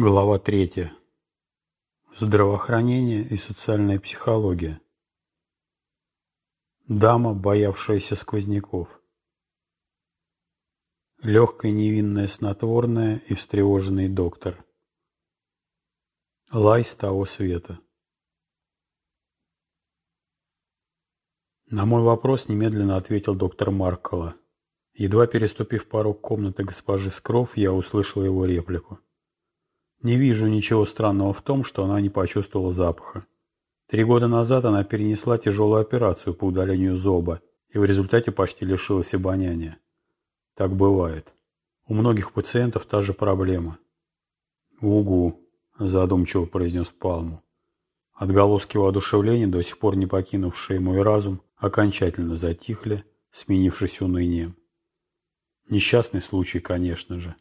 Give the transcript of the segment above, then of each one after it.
Глава третья. Здравоохранение и социальная психология. Дама, боявшаяся сквозняков. Легкое невинное снотворное и встревоженный доктор. Лай с того света. На мой вопрос немедленно ответил доктор Маркола. Едва переступив порог комнаты госпожи Скров, я услышал его реплику. Не вижу ничего странного в том, что она не почувствовала запаха. Три года назад она перенесла тяжелую операцию по удалению зоба и в результате почти лишилась обоняния. Так бывает. У многих пациентов та же проблема. «Угу», – задумчиво произнес Палму. Отголоски воодушевления, до сих пор не покинувшие мой разум, окончательно затихли, сменившись унынием. Несчастный случай, конечно же.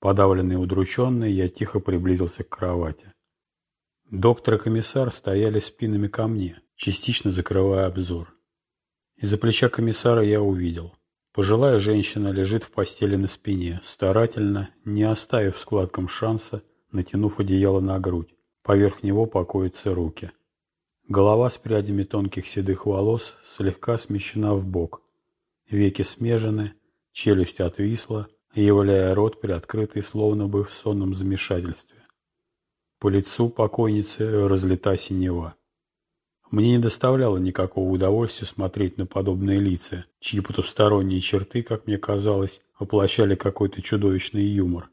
Подавленный и удрученный, я тихо приблизился к кровати. Доктор и комиссар стояли спинами ко мне, частично закрывая обзор. Из-за плеча комиссара я увидел. Пожилая женщина лежит в постели на спине, старательно, не оставив складкам шанса, натянув одеяло на грудь. Поверх него покоятся руки. Голова с прядями тонких седых волос слегка смещена в бок. Веки смежены, челюсть отвисла, являя рот приоткрытый, словно бы в сонном замешательстве. По лицу покойницы разлита синева. Мне не доставляло никакого удовольствия смотреть на подобные лица, чьи потусторонние черты, как мне казалось, воплощали какой-то чудовищный юмор.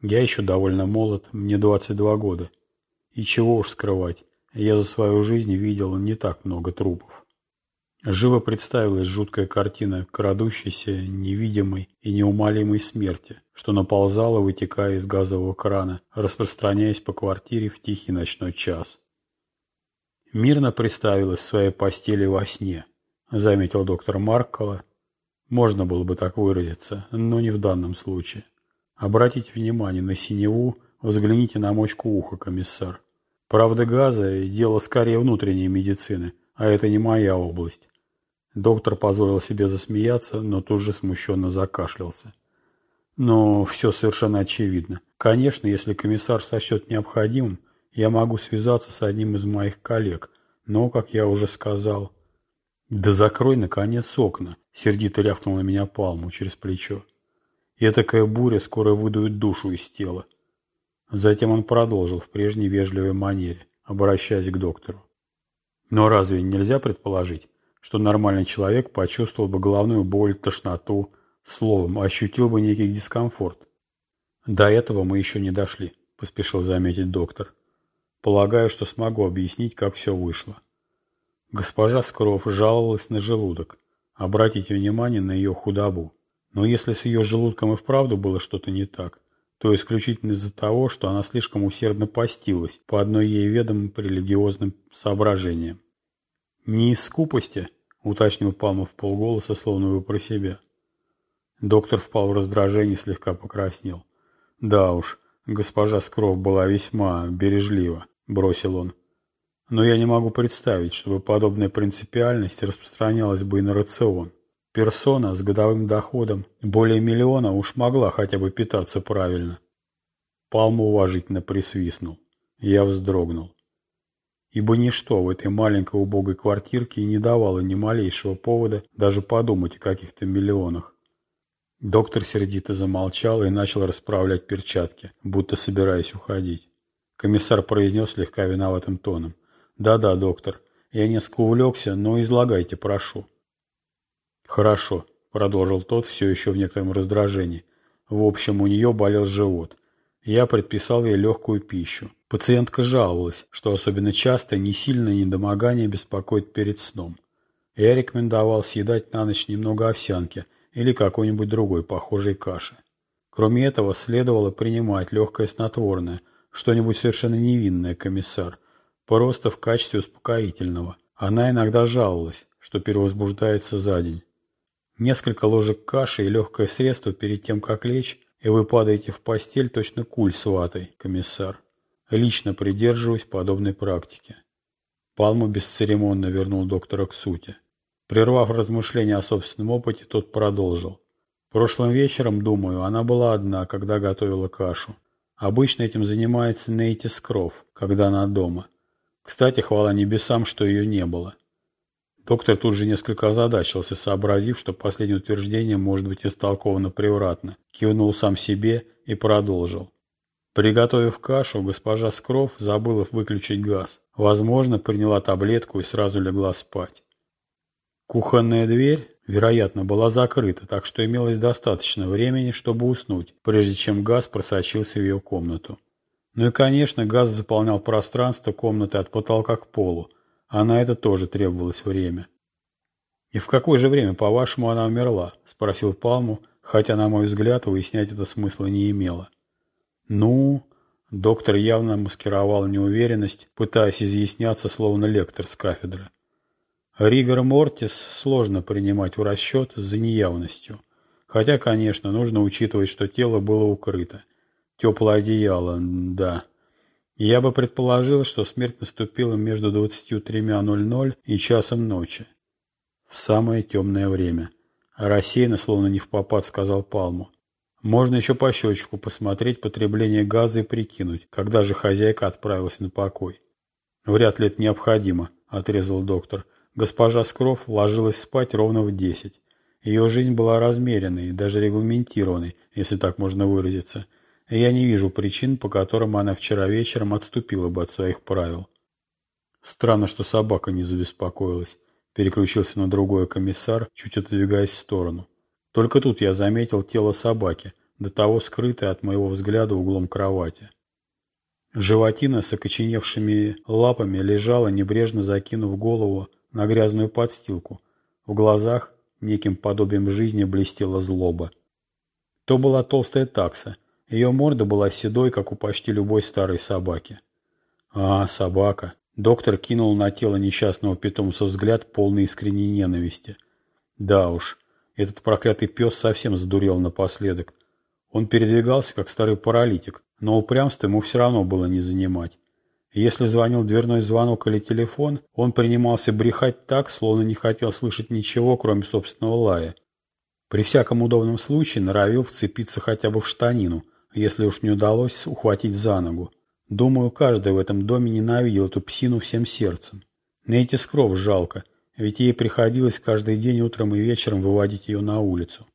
Я еще довольно молод, мне 22 года. И чего уж скрывать, я за свою жизнь видел не так много трупов. Живо представилась жуткая картина крадущейся, невидимой и неумолимой смерти, что наползала, вытекая из газового крана, распространяясь по квартире в тихий ночной час. Мирно представилась в своей постели во сне, заметил доктор Марккола. Можно было бы так выразиться, но не в данном случае. Обратите внимание на синеву, взгляните на мочку уха, комиссар. Правда, газа – дело скорее внутренней медицины – а это не моя область. Доктор позволил себе засмеяться, но тут же смущенно закашлялся. Но все совершенно очевидно. Конечно, если комиссар сочтет необходимым, я могу связаться с одним из моих коллег, но, как я уже сказал... «Да закрой, наконец, окна!» — сердито рявкнул на меня Палму через плечо. И такая буря скоро выдует душу из тела. Затем он продолжил в прежней вежливой манере, обращаясь к доктору. Но разве нельзя предположить, что нормальный человек почувствовал бы головную боль, тошноту, словом, ощутил бы некий дискомфорт? До этого мы еще не дошли, поспешил заметить доктор. Полагаю, что смогу объяснить, как все вышло. Госпожа Скров жаловалась на желудок. Обратите внимание на ее худобу. Но если с ее желудком и вправду было что-то не так, то исключительно из-за того, что она слишком усердно постилась по одной ей ведомым религиозным соображениям. «Не из скупости?» — уточнил Палмов полголоса, словно бы про себя. Доктор впал в раздражение слегка покраснел. «Да уж, госпожа Скров была весьма бережлива», — бросил он. «Но я не могу представить, чтобы подобная принципиальность распространялась бы и на рацион. Персона с годовым доходом более миллиона уж могла хотя бы питаться правильно. Палма уважительно присвистнул. Я вздрогнул. Ибо ничто в этой маленькой убогой квартирке не давало ни малейшего повода даже подумать о каких-то миллионах. Доктор сердито замолчал и начал расправлять перчатки, будто собираясь уходить. Комиссар произнес слегка виноватым тоном. «Да-да, доктор, я несколько увлекся, но излагайте, прошу». «Хорошо», — продолжил тот все еще в некотором раздражении. «В общем, у нее болел живот. Я предписал ей легкую пищу. Пациентка жаловалась, что особенно часто не сильное недомогание беспокоит перед сном. Я рекомендовал съедать на ночь немного овсянки или какой-нибудь другой похожей каши. Кроме этого, следовало принимать легкое снотворное, что-нибудь совершенно невинное, комиссар, просто в качестве успокоительного. Она иногда жаловалась, что перевозбуждается за день. Несколько ложек каши и легкое средство перед тем, как лечь, и вы падаете в постель точно куль с ватой, комиссар. Лично придерживаюсь подобной практики. Палма бесцеремонно вернул доктора к сути. Прервав размышления о собственном опыте, тот продолжил. Прошлым вечером, думаю, она была одна, когда готовила кашу. Обычно этим занимается Нейти Скров, когда она дома. Кстати, хвала небесам, что ее не было. Доктор тут же несколько озадачился, сообразив, что последнее утверждение может быть истолковано превратно. Кивнул сам себе и продолжил. Приготовив кашу, госпожа Скров забыла выключить газ. Возможно, приняла таблетку и сразу легла спать. Кухонная дверь, вероятно, была закрыта, так что имелось достаточно времени, чтобы уснуть, прежде чем газ просочился в ее комнату. Ну и, конечно, газ заполнял пространство комнаты от потолка к полу, а на это тоже требовалось время. «И в какое же время, по-вашему, она умерла?» – спросил Палму, хотя, на мой взгляд, выяснять это смысла не имело. «Ну...» Доктор явно маскировал неуверенность, пытаясь изъясняться, словно лектор с кафедры. Ригор Мортис сложно принимать в расчет за неявностью. Хотя, конечно, нужно учитывать, что тело было укрыто. Теплое одеяло, да. Я бы предположил, что смерть наступила между 23.00 и часом ночи. В самое темное время. А рассеянно, словно не в попад, сказал Палму. Можно еще по счетчику посмотреть потребление газа и прикинуть, когда же хозяйка отправилась на покой. Вряд ли это необходимо, отрезал доктор. Госпожа Скров ложилась спать ровно в десять. Ее жизнь была размеренной, даже регламентированной, если так можно выразиться. Я не вижу причин, по которым она вчера вечером отступила бы от своих правил. Странно, что собака не забеспокоилась. Переключился на другой комиссар, чуть отодвигаясь в сторону. Только тут я заметил тело собаки, до того скрытое от моего взгляда углом кровати. Животина с окоченевшими лапами лежала, небрежно закинув голову на грязную подстилку. В глазах неким подобием жизни блестела злоба. То была толстая такса. Ее морда была седой, как у почти любой старой собаки. А, собака. Доктор кинул на тело несчастного питомца взгляд, полный искренней ненависти. Да уж, этот проклятый пес совсем сдурел напоследок. Он передвигался, как старый паралитик, но упрямство ему все равно было не занимать. Если звонил дверной звонок или телефон, он принимался брехать так, словно не хотел слышать ничего, кроме собственного лая. При всяком удобном случае норовил вцепиться хотя бы в штанину, если уж не удалось ухватить за ногу. Думаю, каждый в этом доме ненавидел эту псину всем сердцем. Нейти Скров жалко – ведь ей приходилось каждый день утром и вечером выводить ее на улицу.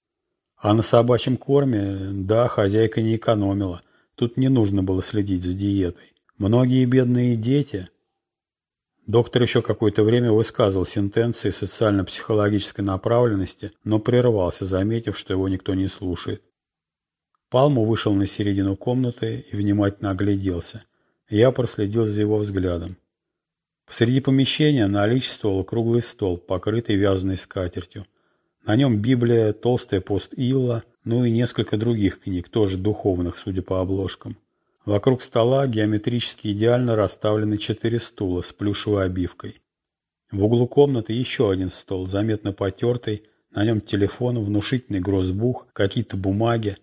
А на собачьем корме, да, хозяйка не экономила. Тут не нужно было следить за диетой. Многие бедные дети... Доктор еще какое-то время высказывал сентенции социально-психологической направленности, но прервался, заметив, что его никто не слушает. Палму вышел на середину комнаты и внимательно огляделся. Я проследил за его взглядом. Посреди помещения наличествовал круглый стол, покрытый вязаной скатертью. На нем Библия, толстая пост Илла, ну и несколько других книг, тоже духовных, судя по обложкам. Вокруг стола геометрически идеально расставлены четыре стула с плюшевой обивкой. В углу комнаты еще один стол, заметно потертый, на нем телефон, внушительный грозбух, какие-то бумаги.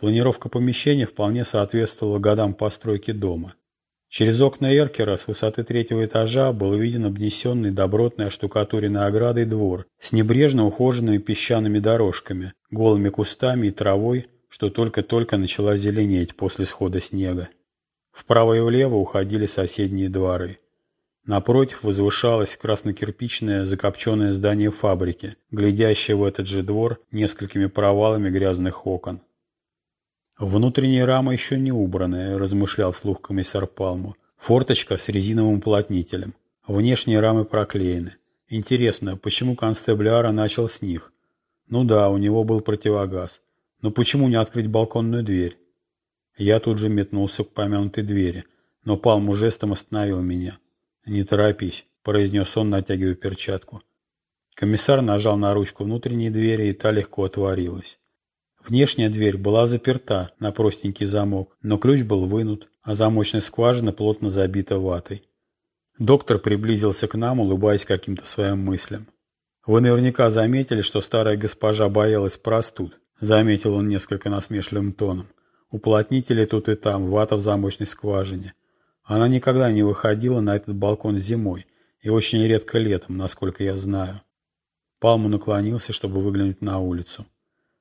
Планировка помещения вполне соответствовала годам постройки дома. Через окна Эркера с высоты третьего этажа был виден обнесенный добротной оштукатуренной оградой двор с небрежно ухоженными песчаными дорожками, голыми кустами и травой, что только-только начала зеленеть после схода снега. Вправо и влево уходили соседние дворы. Напротив возвышалось краснокирпичное закопченное здание фабрики, глядящее в этот же двор несколькими провалами грязных окон. «Внутренняя рама еще не убранная», – размышлял вслух комиссар Палму. «Форточка с резиновым уплотнителем. Внешние рамы проклеены. Интересно, почему констебль Ара начал с них? Ну да, у него был противогаз. Но почему не открыть балконную дверь? Я тут же метнулся к помянутой двери, но Палму жестом остановил меня. «Не торопись», – произнес он, натягивая перчатку. Комиссар нажал на ручку внутренней двери, и та легко отворилась. Внешняя дверь была заперта на простенький замок, но ключ был вынут, а замочная скважина плотно забита ватой. Доктор приблизился к нам, улыбаясь каким-то своим мыслям. «Вы наверняка заметили, что старая госпожа боялась простуд», заметил он несколько насмешливым тоном. «Уплотнители тут и там, вата в замочной скважине. Она никогда не выходила на этот балкон зимой, и очень редко летом, насколько я знаю». Палму наклонился, чтобы выглянуть на улицу.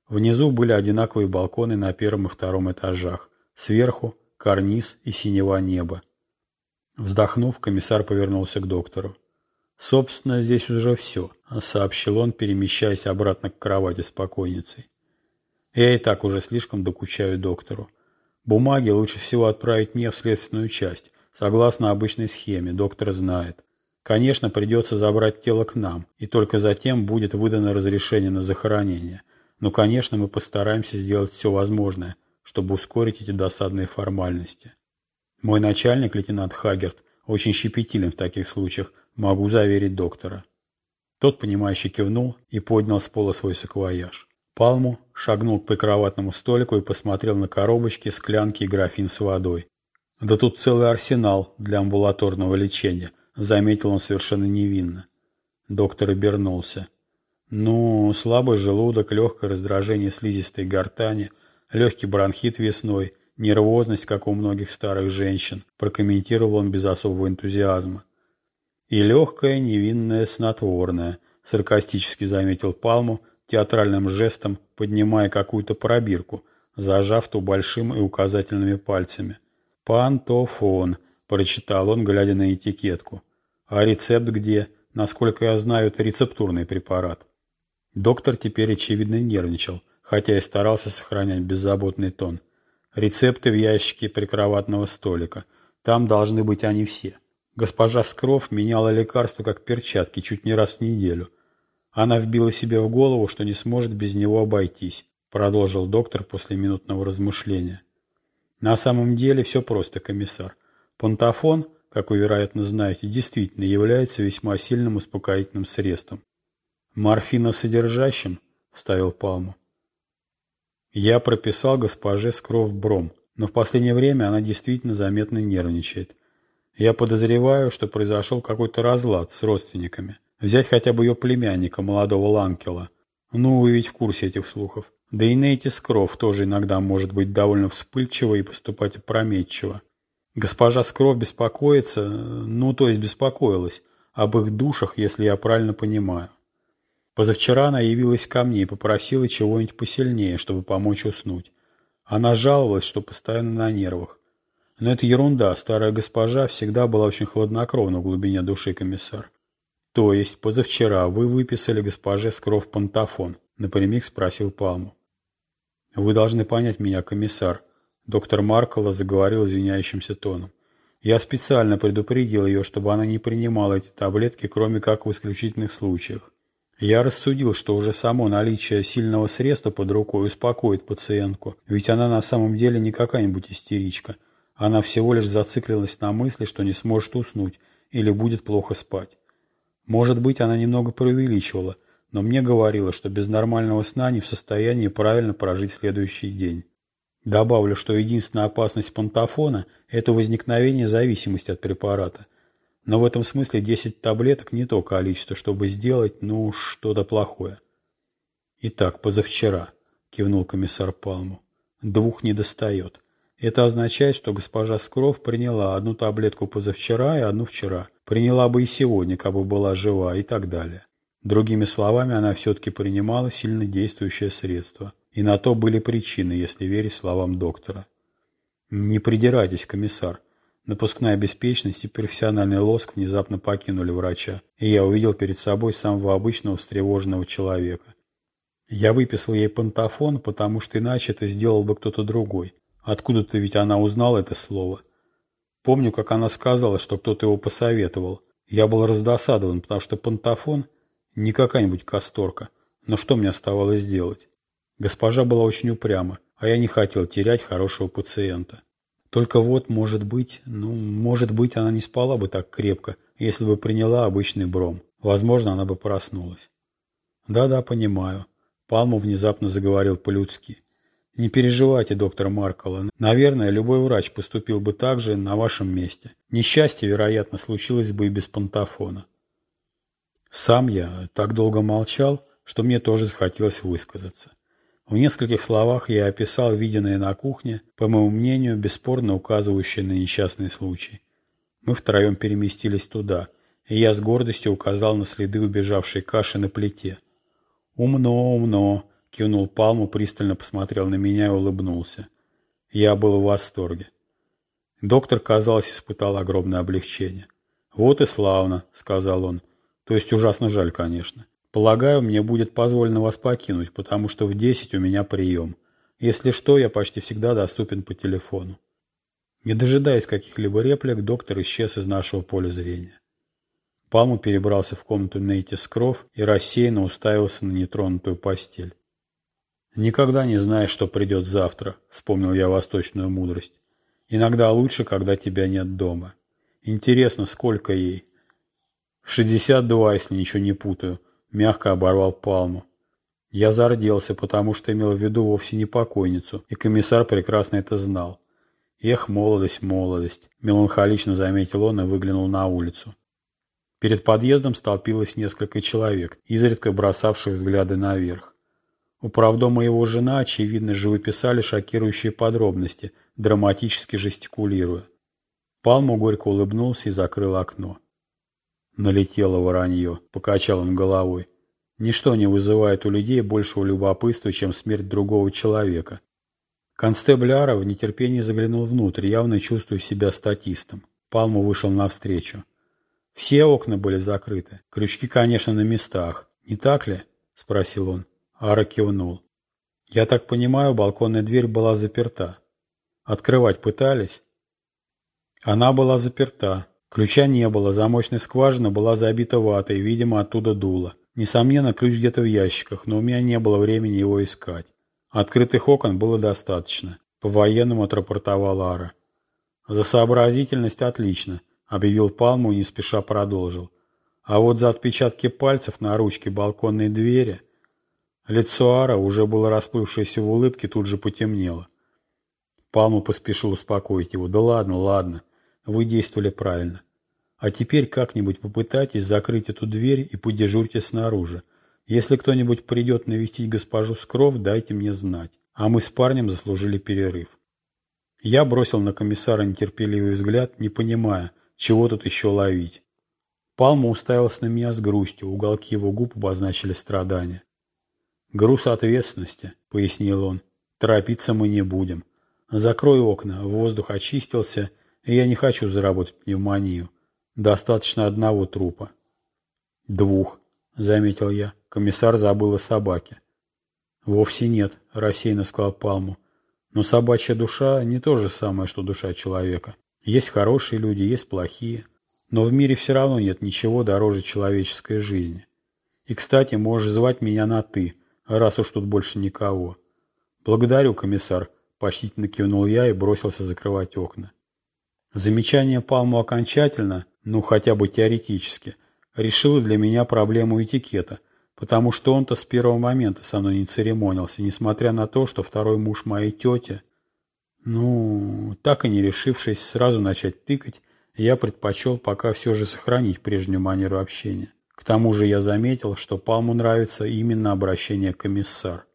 Внизу были одинаковые балконы на первом и втором этажах, Сверху карниз и синева неба. Вздохнув, комиссар повернулся к доктору. «Собственно, здесь уже все», — сообщил он, перемещаясь обратно к кровати с покойницей. «Я и так уже слишком докучаю доктору. Бумаги лучше всего отправить мне в следственную часть, согласно обычной схеме, доктор знает. Конечно, придется забрать тело к нам, и только затем будет выдано разрешение на захоронение. Но, конечно, мы постараемся сделать все возможное, чтобы ускорить эти досадные формальности. Мой начальник, лейтенант Хагерт, очень щепетилен в таких случаях, могу заверить доктора. Тот, понимающе кивнул и поднял с пола свой саквояж. Палму шагнул к прикроватному столику и посмотрел на коробочки, склянки и графин с водой. Да тут целый арсенал для амбулаторного лечения, заметил он совершенно невинно. Доктор обернулся. Ну, слабый желудок, легкое раздражение слизистой гортани, легкий бронхит весной, нервозность, как у многих старых женщин, прокомментировал он без особого энтузиазма. И легкое невинное снотворное, саркастически заметил Палму, театральным жестом поднимая какую-то пробирку, зажав ту большим и указательными пальцами. «Пантофон», — прочитал он, глядя на этикетку. «А рецепт где? Насколько я знаю, это рецептурный препарат». Доктор теперь, очевидно, нервничал, хотя и старался сохранять беззаботный тон. Рецепты в ящике прикроватного столика. Там должны быть они все. Госпожа Скров меняла лекарства как перчатки чуть не раз в неделю. Она вбила себе в голову, что не сможет без него обойтись, продолжил доктор после минутного размышления. На самом деле все просто, комиссар. Пантофон, как вы, вероятно, знаете, действительно является весьма сильным успокоительным средством. «Морфиносодержащим?» – вставил Палму. Я прописал госпоже Скров Бром, но в последнее время она действительно заметно нервничает. Я подозреваю, что произошел какой-то разлад с родственниками. Взять хотя бы ее племянника, молодого Ланкела. Ну, вы ведь в курсе этих слухов. Да и Нейти Скров тоже иногда может быть довольно вспыльчиво и поступать опрометчиво. Госпожа Скров беспокоится, ну, то есть беспокоилась, об их душах, если я правильно понимаю. Позавчера она явилась ко мне и попросила чего-нибудь посильнее, чтобы помочь уснуть. Она жаловалась, что постоянно на нервах. Но это ерунда, старая госпожа всегда была очень хладнокровна в глубине души, комиссар. То есть позавчера вы выписали госпоже Скров пантофон? Напрямик спросил Палму. Вы должны понять меня, комиссар. Доктор Маркола заговорил извиняющимся тоном. Я специально предупредил ее, чтобы она не принимала эти таблетки, кроме как в исключительных случаях. Я рассудил, что уже само наличие сильного средства под рукой успокоит пациентку, ведь она на самом деле не какая-нибудь истеричка. Она всего лишь зациклилась на мысли, что не сможет уснуть или будет плохо спать. Может быть, она немного преувеличивала, но мне говорила, что без нормального сна не в состоянии правильно прожить следующий день. Добавлю, что единственная опасность пантофона – это возникновение зависимости от препарата – но в этом смысле 10 таблеток не то количество, чтобы сделать, ну, что-то плохое. Итак, позавчера, кивнул комиссар Палму, двух не достает. Это означает, что госпожа Скров приняла одну таблетку позавчера и одну вчера. Приняла бы и сегодня, как бы была жива и так далее. Другими словами, она все-таки принимала сильно действующее средство. И на то были причины, если верить словам доктора. Не придирайтесь, комиссар. Напускная беспечность и профессиональный лоск внезапно покинули врача, и я увидел перед собой самого обычного встревоженного человека. Я выписал ей пантофон, потому что иначе это сделал бы кто-то другой. Откуда-то ведь она узнала это слово. Помню, как она сказала, что кто-то его посоветовал. Я был раздосадован, потому что пантофон не какая-нибудь касторка. Но что мне оставалось делать? Госпожа была очень упряма, а я не хотел терять хорошего пациента. Только вот, может быть, ну, может быть, она не спала бы так крепко, если бы приняла обычный бром. Возможно, она бы проснулась. Да-да, понимаю. Палму внезапно заговорил по-людски. Не переживайте, доктор Маркола. Наверное, любой врач поступил бы так же на вашем месте. Несчастье, вероятно, случилось бы и без пантофона. Сам я так долго молчал, что мне тоже захотелось высказаться. В нескольких словах я описал виденное на кухне, по моему мнению, бесспорно указывающее на несчастный случай. Мы втроем переместились туда, и я с гордостью указал на следы убежавшей каши на плите. «Умно, умно», — кивнул Палму, пристально посмотрел на меня и улыбнулся. Я был в восторге. Доктор, казалось, испытал огромное облегчение. «Вот и славно», — сказал он. «То есть ужасно жаль, конечно. Полагаю, мне будет позволено вас покинуть, потому что в десять у меня прием. Если что, я почти всегда доступен по телефону». Не дожидаясь каких-либо реплик, доктор исчез из нашего поля зрения. Палму перебрался в комнату Нейти Скров и рассеянно уставился на нетронутую постель. «Никогда не знаешь, что придет завтра», — вспомнил я восточную мудрость. «Иногда лучше, когда тебя нет дома. Интересно, сколько ей?» «Шестьдесят два, если ничего не путаю», — мягко оборвал Палму. Я зарделся, потому что имел в виду вовсе не покойницу, и комиссар прекрасно это знал. «Эх, молодость, молодость!» – меланхолично заметил он и выглянул на улицу. Перед подъездом столпилось несколько человек, изредка бросавших взгляды наверх. Управдома его жена, очевидно, живописали шокирующие подробности, драматически жестикулируя. Палму горько улыбнулся и закрыл окно. Налетело воронье, покачал он головой. Ничто не вызывает у людей большего любопытства, чем смерть другого человека. Констебль Ара в нетерпении заглянул внутрь, явно чувствуя себя статистом. Палму вышел навстречу. Все окна были закрыты. Крючки, конечно, на местах. Не так ли? Спросил он. Ара кивнул. Я так понимаю, балконная дверь была заперта. Открывать пытались? Она была заперта. Ключа не было, замочная скважина была забита ватой, видимо, оттуда дуло. Несомненно, ключ где-то в ящиках, но у меня не было времени его искать. Открытых окон было достаточно. По-военному отрапортовал Ара. За сообразительность отлично объявил Палму и не спеша продолжил. А вот за отпечатки пальцев на ручке балконной двери лицо Ара, уже было расплывшееся в улыбке, тут же потемнело. Палму поспешил успокоить его. «Да ладно, ладно, вы действовали правильно. А теперь как-нибудь попытайтесь закрыть эту дверь и подежурьте снаружи. Если кто-нибудь придет навестить госпожу Скров, дайте мне знать. А мы с парнем заслужили перерыв». Я бросил на комиссара нетерпеливый взгляд, не понимая, чего тут еще ловить? Палма уставился на меня с грустью, уголки его губ обозначили страдания. «Груз ответственности», — пояснил он. «Торопиться мы не будем. Закрой окна, воздух очистился, и я не хочу заработать пневмонию. Достаточно одного трупа». «Двух», — заметил я. Комиссар забыл о собаке. «Вовсе нет», — рассеянно сказал Палму. «Но собачья душа не то же самое, что душа человека. Есть хорошие люди, есть плохие. Но в мире все равно нет ничего дороже человеческой жизни. И, кстати, можешь звать меня на «ты», раз уж тут больше никого. Благодарю, комиссар, почтительно кивнул я и бросился закрывать окна. Замечание Палму окончательно, ну хотя бы теоретически, решило для меня проблему этикета, потому что он-то с первого момента со мной не церемонился, несмотря на то, что второй муж моей тети ну, так и не решившись сразу начать тыкать, я предпочел пока все же сохранить прежнюю манеру общения. К тому же я заметил, что Палму нравится именно обращение комиссар.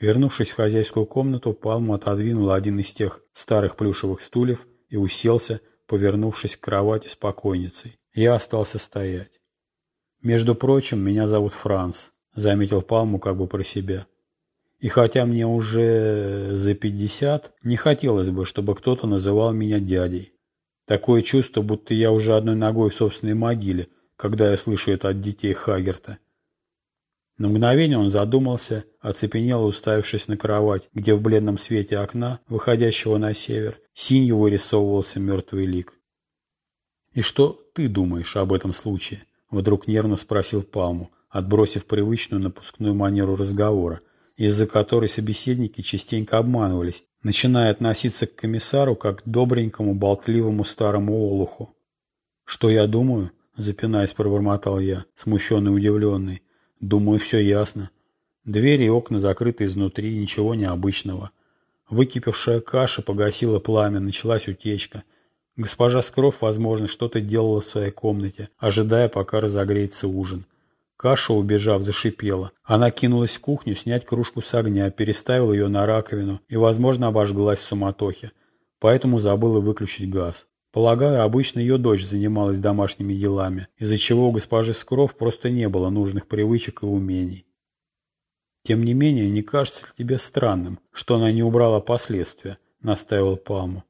Вернувшись в хозяйскую комнату, Палму отодвинул один из тех старых плюшевых стульев и уселся, повернувшись к кровати с покойницей. Я остался стоять. «Между прочим, меня зовут Франц», — заметил Палму как бы про себя. И хотя мне уже за пятьдесят, не хотелось бы, чтобы кто-то называл меня дядей. Такое чувство, будто я уже одной ногой в собственной могиле, когда я слышу это от детей Хагерта. На мгновение он задумался, оцепенел, уставившись на кровать, где в бледном свете окна, выходящего на север, синью вырисовывался мертвый лик. «И что ты думаешь об этом случае?» — вдруг нервно спросил Палму, отбросив привычную напускную манеру разговора, из-за которой собеседники частенько обманывались, начиная относиться к комиссару как к добренькому, болтливому старому олуху. «Что я думаю?» – запинаясь, пробормотал я, смущенный и удивленный. «Думаю, все ясно. Двери и окна закрыты изнутри, ничего необычного. Выкипевшая каша погасила пламя, началась утечка. Госпожа Скров, возможно, что-то делала в своей комнате, ожидая, пока разогреется ужин. Каша, убежав, зашипела. Она кинулась в кухню снять кружку с огня, переставила ее на раковину и, возможно, обожглась в суматохе. Поэтому забыла выключить газ. Полагаю, обычно ее дочь занималась домашними делами, из-за чего у госпожи Скров просто не было нужных привычек и умений. Тем не менее, не кажется ли тебе странным, что она не убрала последствия, настаивал Палму.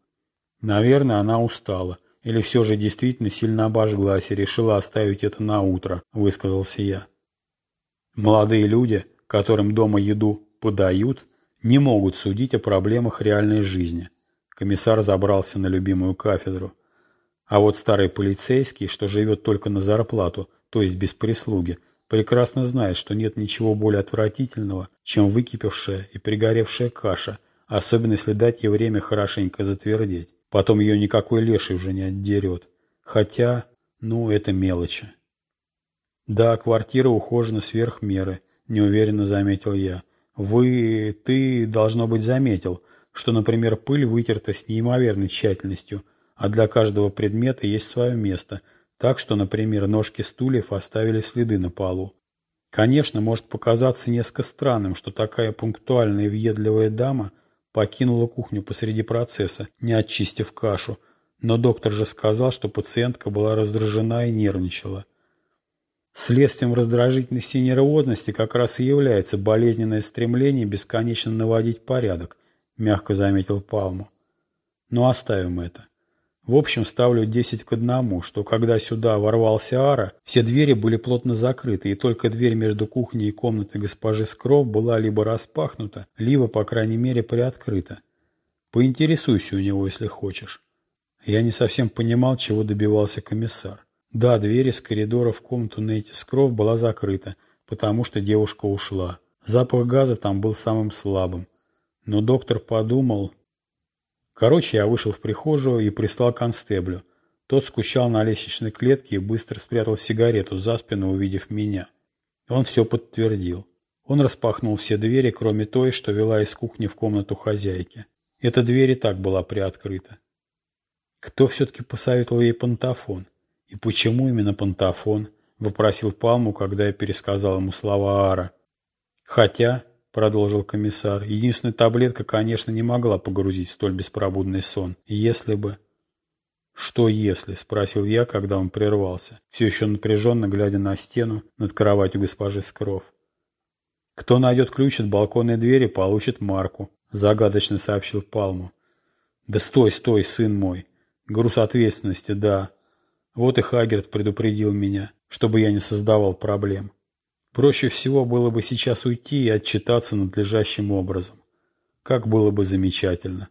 Наверное, она устала, или все же действительно сильно обожглась и решила оставить это на утро, высказался я. Молодые люди, которым дома еду подают, не могут судить о проблемах реальной жизни. Комиссар забрался на любимую кафедру. А вот старый полицейский, что живет только на зарплату, то есть без прислуги, прекрасно знает, что нет ничего более отвратительного, чем выкипевшая и пригоревшая каша, особенно если дать ей время хорошенько затвердеть. Потом ее никакой леший уже не отдерет. Хотя, ну, это мелочи. Да, квартира ухожена сверх меры, неуверенно заметил я. Вы, ты, должно быть, заметил, что, например, пыль вытерта с неимоверной тщательностью, а для каждого предмета есть свое место, так что, например, ножки стульев оставили следы на полу. Конечно, может показаться несколько странным, что такая пунктуальная и въедливая дама покинула кухню посреди процесса, не очистив кашу, но доктор же сказал, что пациентка была раздражена и нервничала. Следствием раздражительности и нервозности как раз и является болезненное стремление бесконечно наводить порядок, мягко заметил Палму. Но оставим это. В общем, ставлю 10 к одному, что когда сюда ворвался Ара, все двери были плотно закрыты, и только дверь между кухней и комнатой госпожи Скров была либо распахнута, либо, по крайней мере, приоткрыта. Поинтересуйся у него, если хочешь. Я не совсем понимал, чего добивался комиссар. Да, дверь из коридора в комнату Нейти Скров была закрыта, потому что девушка ушла. Запах газа там был самым слабым. Но доктор подумал... Короче, я вышел в прихожую и прислал констеблю. Тот скучал на лестничной клетке и быстро спрятал сигарету за спину, увидев меня. Он все подтвердил. Он распахнул все двери, кроме той, что вела из кухни в комнату хозяйки. Эта дверь и так была приоткрыта. Кто все-таки посоветовал ей пантофон? «И почему именно пантофон?» — вопросил Палму, когда я пересказал ему слова Ара. «Хотя», — продолжил комиссар, — «единственная таблетка, конечно, не могла погрузить столь беспробудный сон. Если бы...» «Что если?» — спросил я, когда он прервался, все еще напряженно глядя на стену над кроватью госпожи Скров. «Кто найдет ключ от балконной двери, получит марку», — загадочно сообщил Палму. «Да стой, стой, сын мой. Груз ответственности, да. Вот и Хагерт предупредил меня, чтобы я не создавал проблем. Проще всего было бы сейчас уйти и отчитаться надлежащим образом. Как было бы замечательно.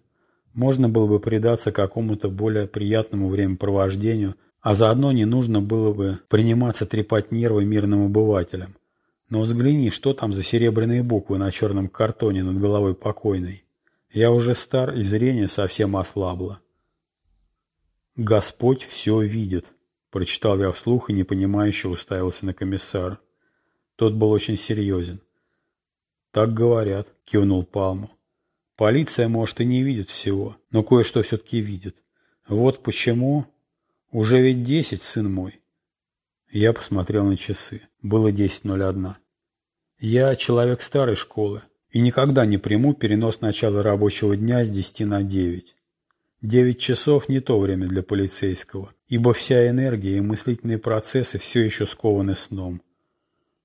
Можно было бы предаться какому-то более приятному времяпровождению, а заодно не нужно было бы приниматься трепать нервы мирным обывателям. Но взгляни, что там за серебряные буквы на черном картоне над головой покойной. Я уже стар, и зрение совсем ослабло. «Господь все видит», — прочитал я вслух и непонимающе уставился на комиссара. Тот был очень серьезен. «Так говорят», — кивнул Палму. «Полиция, может, и не видит всего, но кое-что все-таки видит. Вот почему... Уже ведь десять, сын мой». Я посмотрел на часы. Было десять ноль одна. Я человек старой школы и никогда не приму перенос начала рабочего дня с десяти на девять. Девять часов не то время для полицейского, ибо вся энергия и мыслительные процессы все еще скованы сном.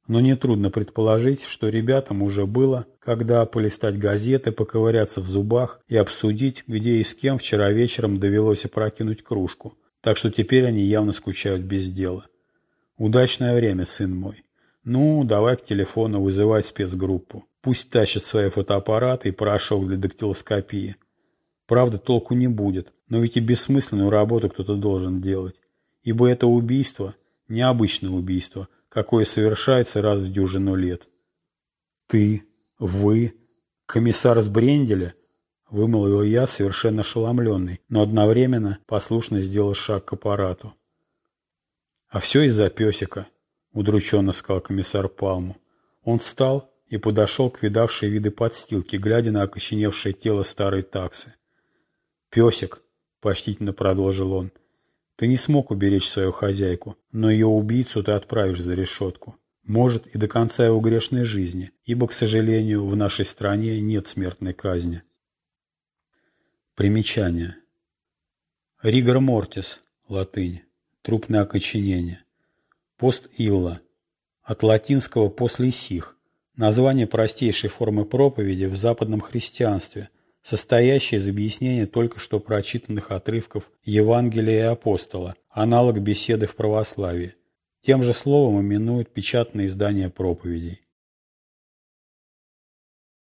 Но нетрудно предположить, что ребятам уже было, когда полистать газеты, поковыряться в зубах и обсудить, где и с кем вчера вечером довелось опрокинуть кружку. Так что теперь они явно скучают без дела. Удачное время, сын мой. Ну, давай к телефону вызывать спецгруппу. Пусть тащат свои фотоаппараты и порошок для дактилоскопии. Правда, толку не будет, но ведь и бессмысленную работу кто-то должен делать. Ибо это убийство, необычное убийство, какое совершается раз в дюжину лет. «Ты, вы, комиссар с Бренделя?» — вымолвил я, совершенно ошеломленный, но одновременно послушно сделал шаг к аппарату. «А все из-за песика», — удрученно сказал комиссар Палму. Он встал и подошел к видавшей виды подстилки, глядя на окоченевшее тело старой таксы. «Песик», — почтительно продолжил он, — «ты не смог уберечь свою хозяйку, но ее убийцу ты отправишь за решетку. Может, и до конца его грешной жизни, ибо, к сожалению, в нашей стране нет смертной казни». Примечание. Ригор мортис, латынь, трупное окоченение. Пост илла, от латинского «после сих», Название простейшей формы проповеди в западном христианстве, состоящей из объяснения только что прочитанных отрывков Евангелия и апостола, аналог беседы в православии. Тем же словом именуют печатные издания проповедей.